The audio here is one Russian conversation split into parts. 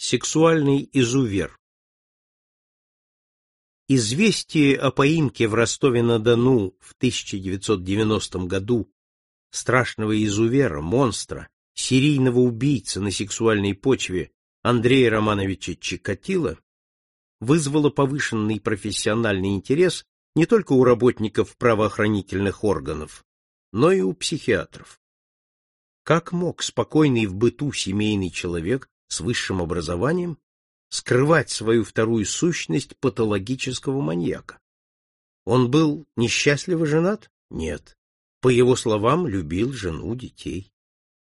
Сексуальный изувер Известие о поимке в Ростове-на-Дону в 1990 году страшного изувера, монстра, серийного убийцы на сексуальной почве Андрея Романовича Чикатило вызвало повышенный профессиональный интерес не только у работников правоохранительных органов, но и у психиатров. Как мог спокойный в быту семейный человек с высшим образованием скрывать свою вторую сущность патологического маньяка? Он был несчастливо женат? Нет. По его словам, любил жену, детей.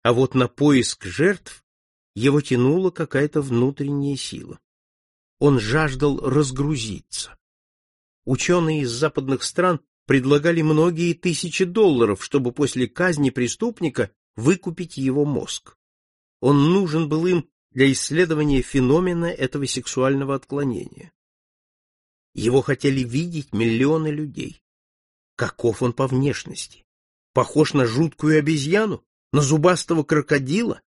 А вот на поиск жертв его тянула какая-то внутренняя сила. Он жаждал разгрузиться. Ученые из западных стран предлагали многие тысячи долларов, чтобы после казни преступника выкупить его мозг. Он нужен был им для исследования феномена этого сексуального отклонения. Его хотели видеть миллионы людей. Каков он по внешности? Похож на жуткую обезьяну? На зубастого крокодила?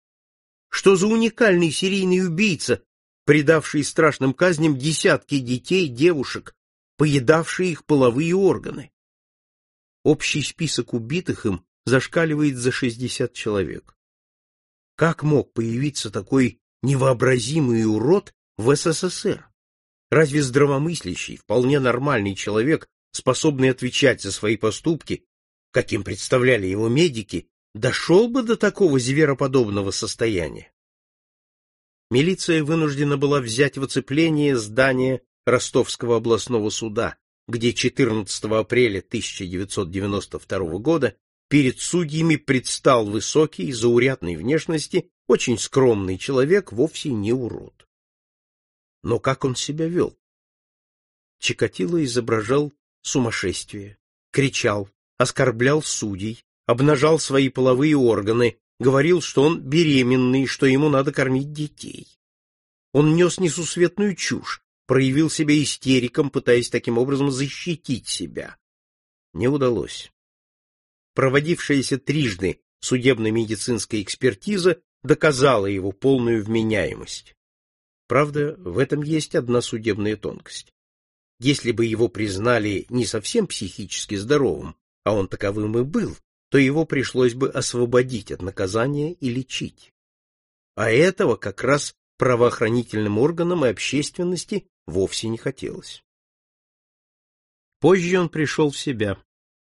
Что за уникальный серийный убийца, предавший страшным казням десятки детей, девушек, поедавший их половые органы? Общий список убитых им зашкаливает за 60 человек. Как мог появиться такой невообразимый урод в СССР? Разве здравомыслящий, вполне нормальный человек, способный отвечать за свои поступки, каким представляли его медики, дошел бы до такого звероподобного состояния? Милиция вынуждена была взять в оцепление здание Ростовского областного суда, где 14 апреля 1992 года перед судьями предстал высокий, заурядной внешности, очень скромный человек, вовсе не урод. Но как он себя вел? Чикатило изображал сумасшествие, кричал, оскорблял судей, обнажал свои половые органы, говорил, что он беременный, что ему надо кормить детей. Он нес несусветную чушь, проявил себя истериком, пытаясь таким образом защитить себя. Не удалось. Проводившаяся трижды судебно-медицинская экспертиза доказала его полную вменяемость. Правда, в этом есть одна судебная тонкость. Если бы его признали не совсем психически здоровым, а он таковым и был, то его пришлось бы освободить от наказания и лечить. А этого как раз правоохранительным органам и общественности вовсе не хотелось. Позже он пришел в себя,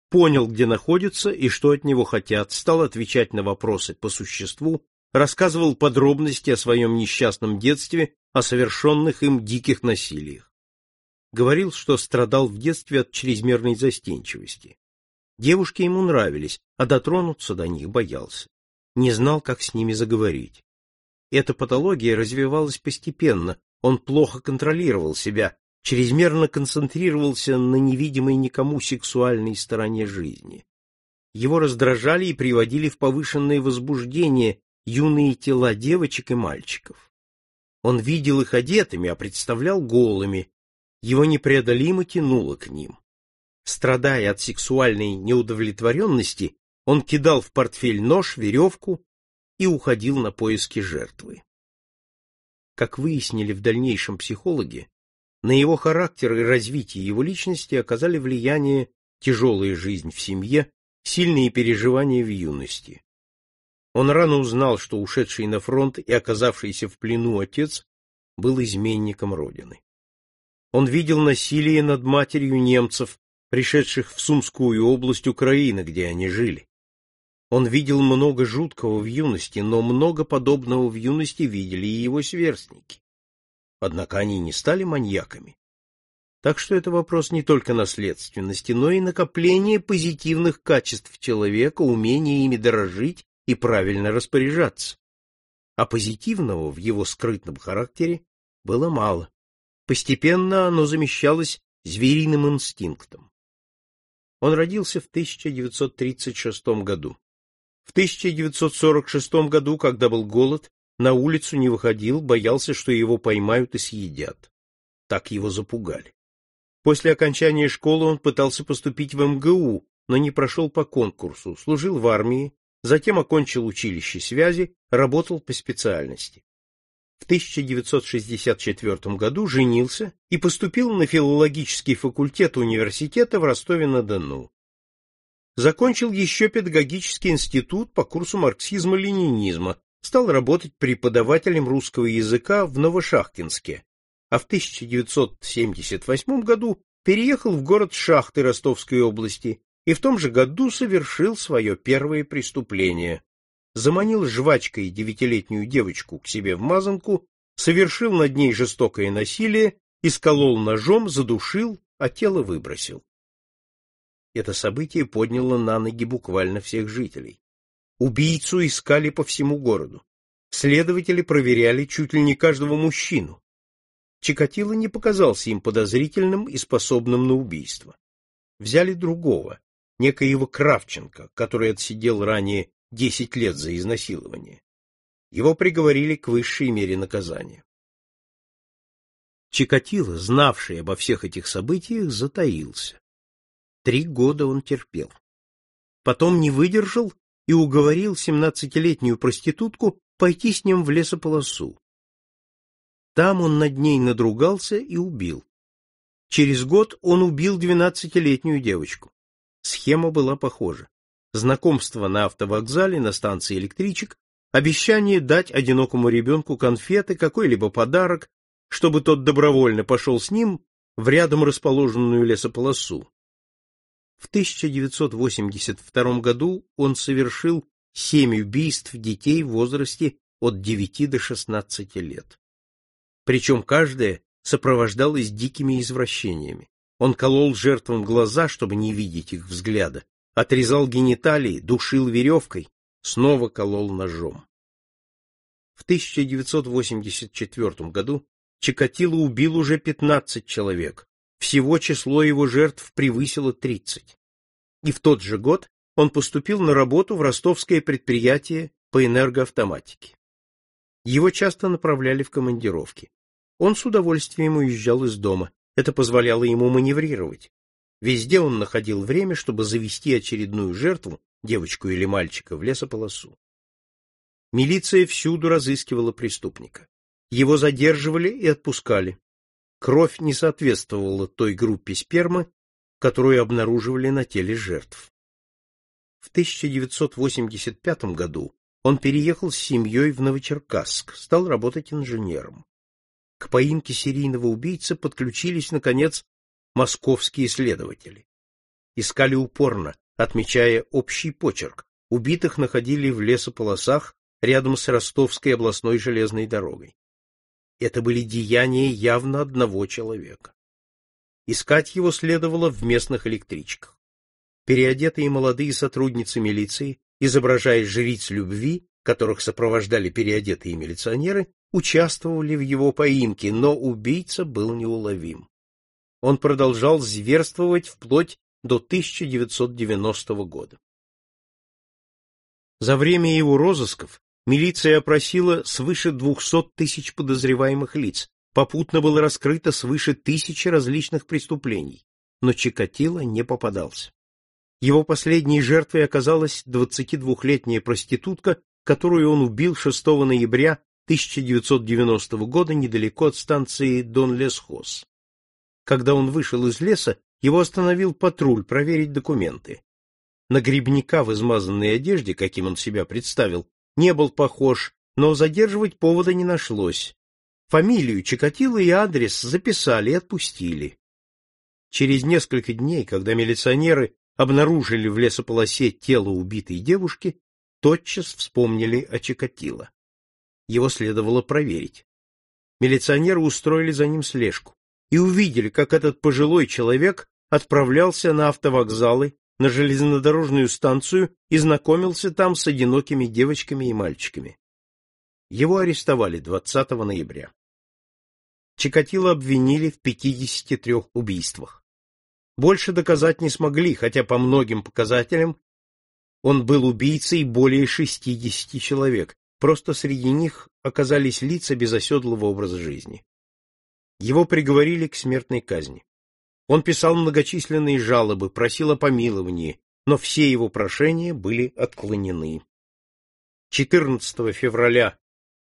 понял, где находится и что от него хотят, стал отвечать на вопросы по существу, рассказывал подробности о своем несчастном детстве, о совершенных им диких насилиях. Говорил, что страдал в детстве от чрезмерной застенчивости. Девушки ему нравились, а дотронуться до них боялся. Не знал, как с ними заговорить. Эта патология развивалась постепенно, он плохо контролировал себя, чрезмерно концентрировался на невидимой никому сексуальной стороне жизни. Его раздражали и приводили в повышенное возбуждение юные тела девочек и мальчиков. Он видел их одетыми, а представлял голыми. Его непреодолимо тянуло к ним. Страдая от сексуальной неудовлетворенности, он кидал в портфель нож, веревку и уходил на поиски жертвы. Как выяснили в дальнейшем психологи, на его характер и развитие его личности оказали влияние тяжелая жизнь в семье, сильные переживания в юности. Он рано узнал, что ушедший на фронт и оказавшийся в плену отец был изменником родины. Он видел насилие над матерью немцев, пришедших в Сумскую область Украины, где они жили. Он видел много жуткого в юности, но много подобного в юности видели и его сверстники. Однако они не стали маньяками. Так что это вопрос не только наследственности, но и накопления позитивных качеств человека, умения ими дорожить и правильно распоряжаться. А позитивного в его скрытном характере было мало. Постепенно оно замещалось звериным инстинктом. Он родился в 1936 году. В 1946 году, когда был голод, на улицу не выходил, боялся, что его поймают и съедят. Так его запугали. После окончания школы он пытался поступить в МГУ, но не прошел по конкурсу, служил в армии, затем окончил училище связи, работал по специальности. В 1964 году женился и поступил на филологический факультет университета в Ростове-на-Дону. Закончил еще педагогический институт по курсу марксизма-ленинизма, стал работать преподавателем русского языка в Новошахтинске, а в 1978 году переехал в город Шахты Ростовской области и в том же году совершил свое первое преступление. Заманил жвачкой девятилетнюю девочку к себе в мазанку, совершил над ней жестокое насилие, исколол ножом, задушил, а тело выбросил. Это событие подняло на ноги буквально всех жителей. Убийцу искали по всему городу. Следователи проверяли чуть ли не каждого мужчину. Чикатило не показался им подозрительным и способным на убийство. Взяли другого, некоего Кравченко, который отсидел ранее десять лет за изнасилование. Его приговорили к высшей мере наказания. Чикатило, знавший обо всех этих событиях, затаился. Три года он терпел. Потом не выдержал и уговорил семнадцатилетнюю проститутку пойти с ним в лесополосу. Там он над ней надругался и убил. Через год он убил двенадцатилетнюю девочку. Схема была похожа. Знакомство на автовокзале, на станции электричек, обещание дать одинокому ребенку конфеты, какой-либо подарок, чтобы тот добровольно пошел с ним в рядом расположенную лесополосу. В 1982 году он совершил семь убийств детей в возрасте от 9 до 16 лет. Причем каждое сопровождалось дикими извращениями. Он колол жертвам глаза, чтобы не видеть их взгляда, отрезал гениталии, душил веревкой, снова колол ножом. В 1984 году Чикатило убил уже 15 человек, всего число его жертв превысило 30. И в тот же год он поступил на работу в ростовское предприятие по энергоавтоматике. Его часто направляли в командировки. Он с удовольствием уезжал из дома, это позволяло ему маневрировать. Везде он находил время, чтобы завести очередную жертву, девочку или мальчика, в лесополосу. Милиция всюду разыскивала преступника. Его задерживали и отпускали кровь не соответствовала той группе спермы, которую обнаруживали на теле жертв. В 1985 году он переехал с семьей в Новочеркасск, стал работать инженером. К поимке серийного убийцы подключились, наконец, московские следователи. Искали упорно, отмечая общий почерк. Убитых находили в лесополосах рядом с Ростовской областной железной дорогой. Это были деяния явно одного человека. Искать его следовало в местных электричках. Переодетые молодые сотрудницы милиции, изображая жриц любви, которых сопровождали переодетые милиционеры, участвовали в его поимке, но убийца был неуловим. Он продолжал зверствовать вплоть до 1990 года. За время его розысков Милиция опросила свыше 200 тысяч подозреваемых лиц, попутно было раскрыто свыше тысячи различных преступлений, но Чикатило не попадался. Его последней жертвой оказалась 22-летняя проститутка, которую он убил 6 ноября 1990 года недалеко от станции Дон-Лесхоз. Когда он вышел из леса, его остановил патруль проверить документы. На грибника в измазанной одежде, каким он себя представил, не был похож, но задерживать повода не нашлось. Фамилию Чикатило и адрес записали и отпустили. Через несколько дней, когда милиционеры обнаружили в лесополосе тело убитой девушки, тотчас вспомнили о Чикатило. Его следовало проверить. Милиционеры устроили за ним слежку и увидели, как этот пожилой человек отправлялся на автовокзалы, на железнодорожную станцию и знакомился там с одинокими девочками и мальчиками. Его арестовали 20 ноября. Чикатило обвинили в 53 убийствах. Больше доказать не смогли, хотя по многим показателям он был убийцей более 60 человек, просто среди них оказались лица без оседлого образа жизни. Его приговорили к смертной казни. Он писал многочисленные жалобы, просил о помиловании, но все его прошения были отклонены. 14 февраля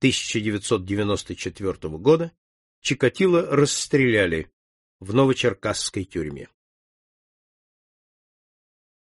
1994 года Чикатило расстреляли в Новочеркасской тюрьме.